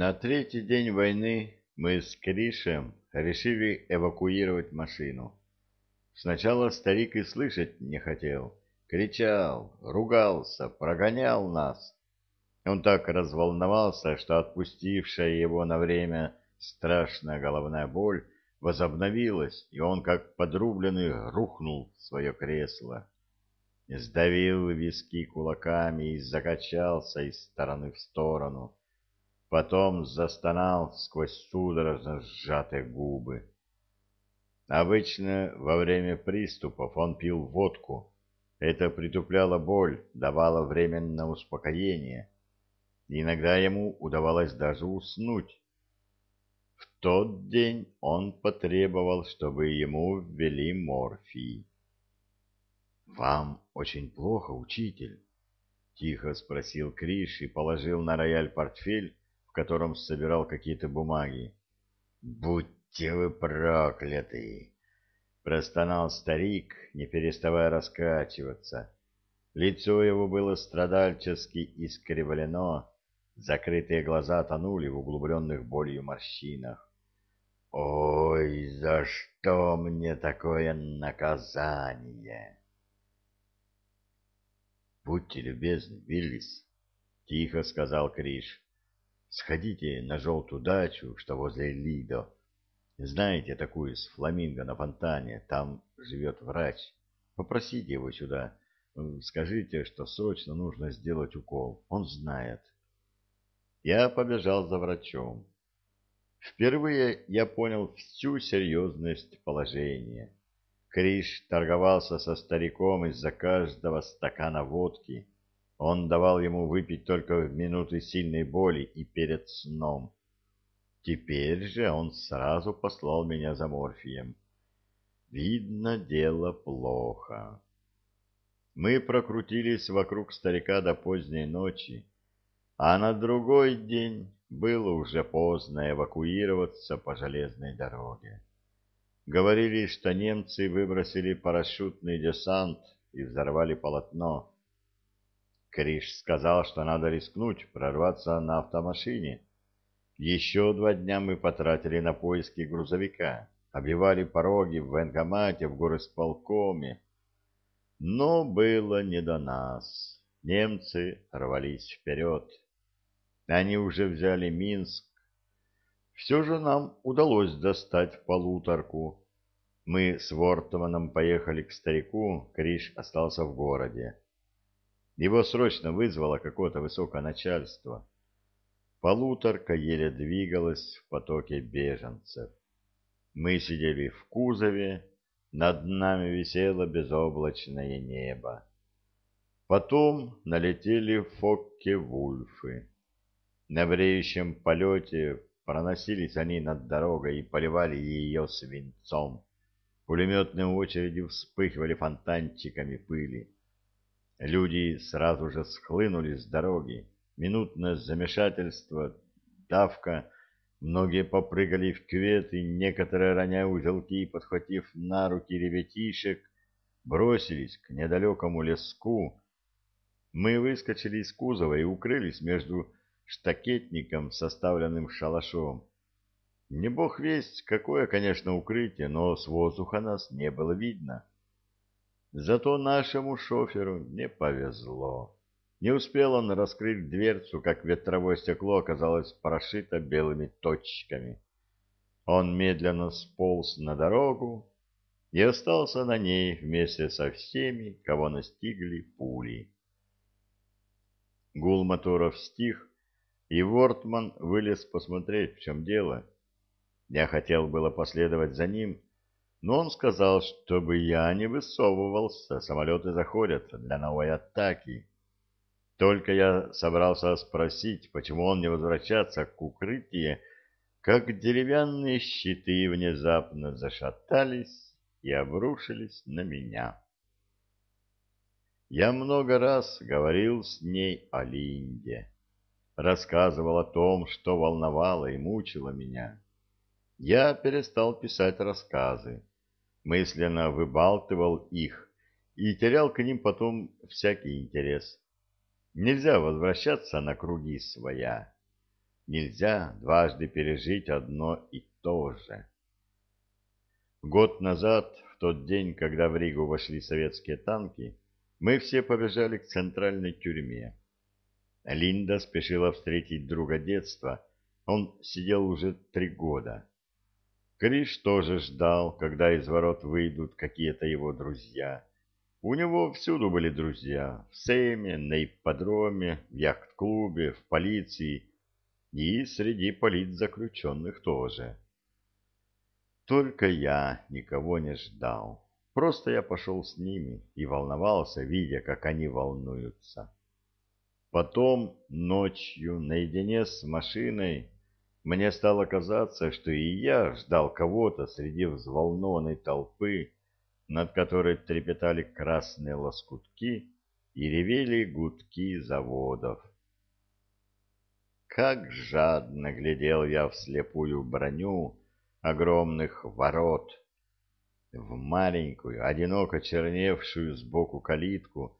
На третий день войны мы с Кришем решили эвакуировать машину. Сначала старик и слышать не хотел. Кричал, ругался, прогонял нас. Он так разволновался, что отпустившая его на время страшная головная боль возобновилась, и он, как подрубленный, рухнул в свое кресло. Сдавил виски кулаками и закачался из стороны в сторону потом застонал сквозь судорожно сжатые губы. Обычно во время приступов он пил водку. Это притупляло боль, давало временное успокоение. Иногда ему удавалось даже уснуть. В тот день он потребовал, чтобы ему ввели морфий. «Вам очень плохо, учитель?» — тихо спросил Криш и положил на рояль портфель, котором собирал какие-то бумаги. «Будьте вы прокляты!» — простонал старик, не переставая раскачиваться. Лицо его было страдальчески искривлено, закрытые глаза тонули в углубленных болью морщинах. «Ой, за что мне такое наказание?» «Будьте любезны, Виллис», — тихо сказал Криш. Сходите на желтую дачу, что возле Лидо. Знаете такую с фламинго на фонтане? Там живет врач. Попросите его сюда. Скажите, что срочно нужно сделать укол. Он знает. Я побежал за врачом. Впервые я понял всю серьезность положения. Криш торговался со стариком из-за каждого стакана водки он давал ему выпить только в минуты сильной боли и перед сном. Теперь же он сразу послал меня за морфием. Видно, дело плохо. Мы прокрутились вокруг старика до поздней ночи, а на другой день было уже поздно эвакуироваться по железной дороге. Говорили, что немцы выбросили парашютный десант и взорвали полотно. Криш сказал, что надо рискнуть, прорваться на автомашине. Еще два дня мы потратили на поиски грузовика, обивали пороги в военкомате, в горосполкоме. Но было не до нас. Немцы рвались вперед. Они уже взяли Минск. Все же нам удалось достать полуторку. Мы с Вортманом поехали к старику, Криш остался в городе. Его срочно вызвало какое-то высокое начальство. Полуторка еле двигалась в потоке беженцев. Мы сидели в кузове, над нами висело безоблачное небо. Потом налетели фокке-вульфы. На бреющем полете проносились они над дорогой и поливали ее свинцом. Пулеметные очереди вспыхивали фонтанчиками пыли. Люди сразу же схлынули с дороги. Минутное замешательство, давка. Многие попрыгали в кюветы, некоторые, роняя узелки, подхватив на руки ребятишек, бросились к недалекому леску. Мы выскочили из кузова и укрылись между штакетником, составленным шалашом. Не бог весть, какое, конечно, укрытие, но с воздуха нас не было видно. Зато нашему шоферу не повезло. Не успел он раскрыть дверцу, как ветровое стекло оказалось прошито белыми точками. Он медленно сполз на дорогу и остался на ней вместе со всеми, кого настигли пули. Гул моторов стих, и Вортман вылез посмотреть, в чем дело. Я хотел было последовать за ним, но он сказал, чтобы я не высовывался, самолеты заходят для новой атаки. Только я собрался спросить, почему он не возвращается к укрытию, как деревянные щиты внезапно зашатались и обрушились на меня. Я много раз говорил с ней о Линде, рассказывал о том, что волновало и мучило меня. Я перестал писать рассказы мысленно выбалтывал их и терял к ним потом всякий интерес. Нельзя возвращаться на круги своя. нельзя дважды пережить одно и то же. Год назад, в тот день, когда в Ригу вошли советские танки, мы все побежали к центральной тюрьме. Линда спешила встретить друга детства, он сидел уже три года. Криш тоже ждал, когда из ворот выйдут какие-то его друзья. У него всюду были друзья. В Сейме, на ипподроме, в яхт-клубе, в полиции и среди политзаключенных тоже. Только я никого не ждал. Просто я пошел с ними и волновался, видя, как они волнуются. Потом, ночью, наедине с машиной, мне стало казаться, что и я ждал кого-то среди взволнованной толпы, над которой трепетали красные лоскутки и ревели гудки заводов. Как жадно глядел я в слепую броню огромных ворот, в маленькую, одиноко черневшую сбоку калитку.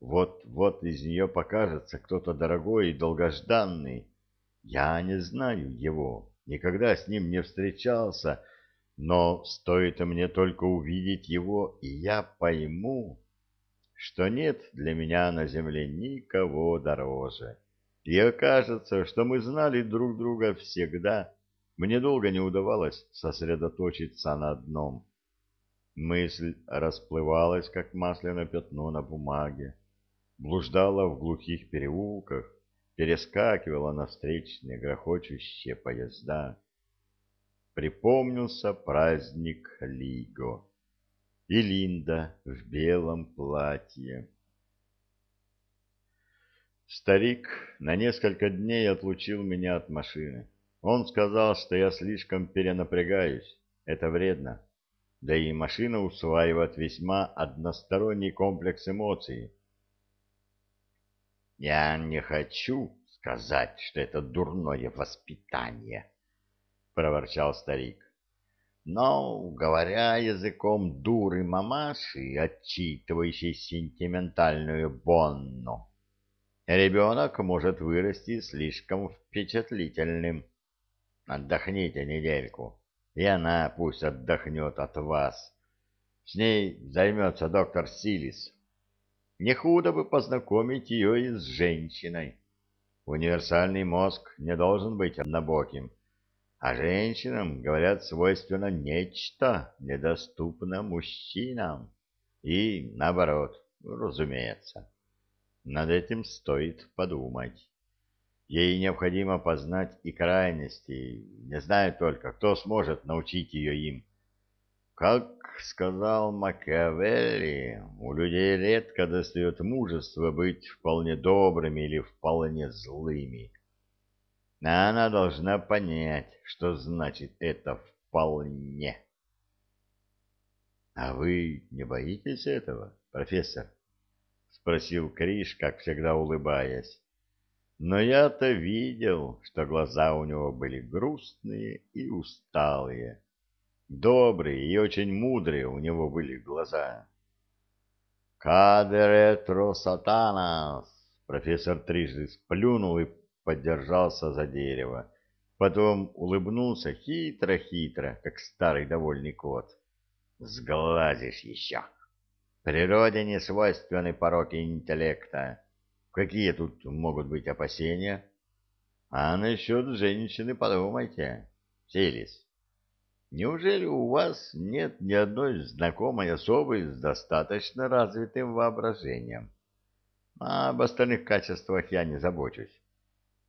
Вот-вот из нее покажется кто-то дорогой и долгожданный. Я не знаю его, никогда с ним не встречался, — но стоит мне только увидеть его, и я пойму, что нет для меня на земле никого дороже. И окажется, что мы знали друг друга всегда. Мне долго не удавалось сосредоточиться на одном. Мысль расплывалась, как масляное пятно на бумаге, блуждала в глухих переулках, перескакивала на встречные грохочущие поезда припомнился праздник Лиго. И Линда в белом платье. Старик на несколько дней отлучил меня от машины. Он сказал, что я слишком перенапрягаюсь, это вредно. Да и машина усваивает весьма односторонний комплекс эмоций. Я не хочу сказать, что это дурное воспитание, проворчал старик. Но, говоря языком дуры мамаши, отчитывающей сентиментальную Бонну, ребенок может вырасти слишком впечатлительным. Отдохните недельку, и она пусть отдохнет от вас. С ней займется доктор Силис. Не худо бы познакомить ее и с женщиной. Универсальный мозг не должен быть однобоким. А женщинам, говорят, свойственно нечто, недоступно мужчинам. И наоборот, разумеется. Над этим стоит подумать. Ей необходимо познать и крайности. Не знаю только, кто сможет научить ее им. Как сказал Макиавелли, у людей редко достает мужество быть вполне добрыми или вполне злыми. А она должна понять, что значит это «вполне». — А вы не боитесь этого, профессор? — спросил Криш, как всегда улыбаясь. Но я-то видел, что глаза у него были грустные и усталые. Добрые и очень мудрые у него были глаза. «Кадеретро сатанас!» Профессор трижды сплюнул и поддержался за дерево. Потом улыбнулся хитро-хитро, как старый довольный кот. «Сглазишь еще! Природе не свойственны пороки интеллекта. Какие тут могут быть опасения? А насчет женщины подумайте, Селис. Неужели у вас нет ни одной знакомой особы с достаточно развитым воображением? А об остальных качествах я не забочусь.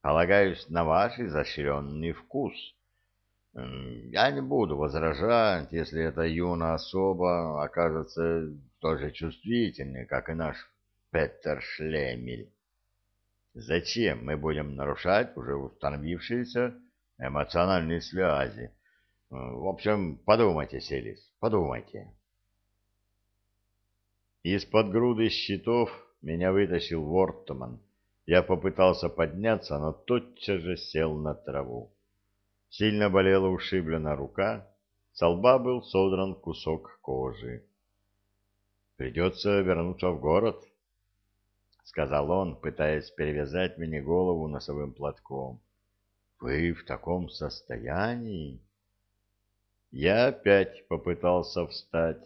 Полагаюсь на ваш изощренный вкус. Я не буду возражать, если эта юная особа окажется столь же чувствительной, как и наш Петер Шлемель. Зачем мы будем нарушать уже установившиеся эмоциональные связи? В общем, подумайте, Селис, подумайте. Из-под груды щитов меня вытащил Вортман я попытался подняться, но тотчас же сел на траву. Сильно болела ушиблена рука, с лба был содран кусок кожи. «Придется вернуться в город», — сказал он, пытаясь перевязать мне голову носовым платком. Вы в таком состоянии? Я опять попытался встать,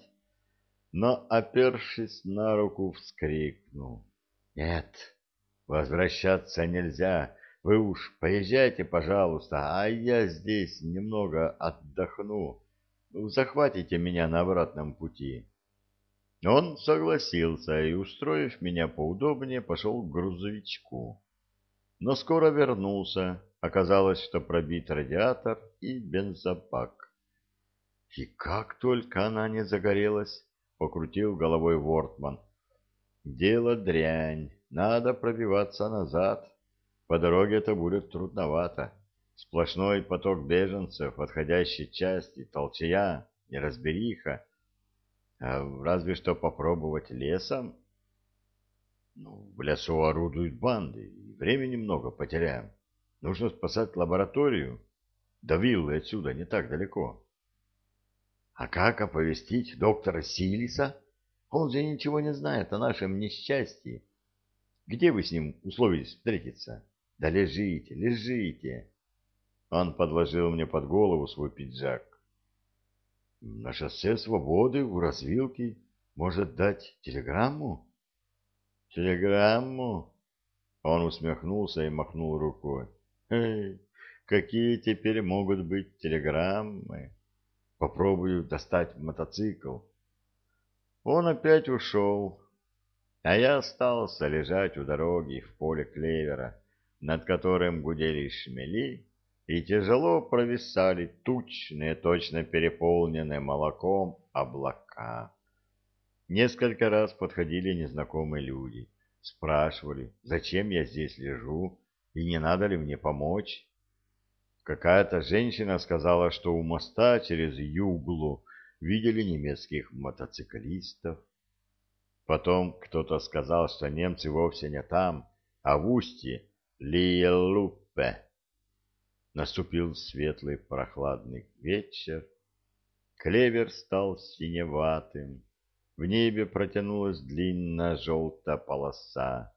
но, опершись на руку, вскрикнул. Нет, возвращаться нельзя. Вы уж поезжайте, пожалуйста, а я здесь немного отдохну. Захватите меня на обратном пути. Он согласился и, устроив меня поудобнее, пошел к грузовичку. Но скоро вернулся. Оказалось, что пробит радиатор и бензопак. И как только она не загорелась, покрутил головой Вортман. Дело дрянь, надо пробиваться назад. По дороге это будет трудновато. Сплошной поток беженцев, отходящей части, толчая, неразбериха. А разве что попробовать лесом. Ну, в лесу орудуют банды, и времени много потеряем. Нужно спасать лабораторию. До виллы отсюда не так далеко. А как оповестить доктора Силиса? Он же ничего не знает о нашем несчастье. Где вы с ним условились встретиться? Да лежите, лежите. Он подложил мне под голову свой пиджак. На шоссе Свободы у развилки может дать телеграмму? Телеграмму? Он усмехнулся и махнул рукой. Эй, какие теперь могут быть телеграммы? Попробую достать мотоцикл. Он опять ушел, а я остался лежать у дороги в поле клевера, над которым гудели шмели и тяжело провисали тучные, точно переполненные молоком облака. Несколько раз подходили незнакомые люди, спрашивали, зачем я здесь лежу и не надо ли мне помочь. Какая-то женщина сказала, что у моста через Юглу видели немецких мотоциклистов. Потом кто-то сказал, что немцы вовсе не там, а в устье Лиелуппе. Наступил светлый прохладный вечер. Клевер стал синеватым. В небе протянулась длинная желтая полоса.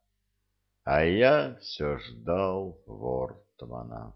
А я все ждал Вортмана.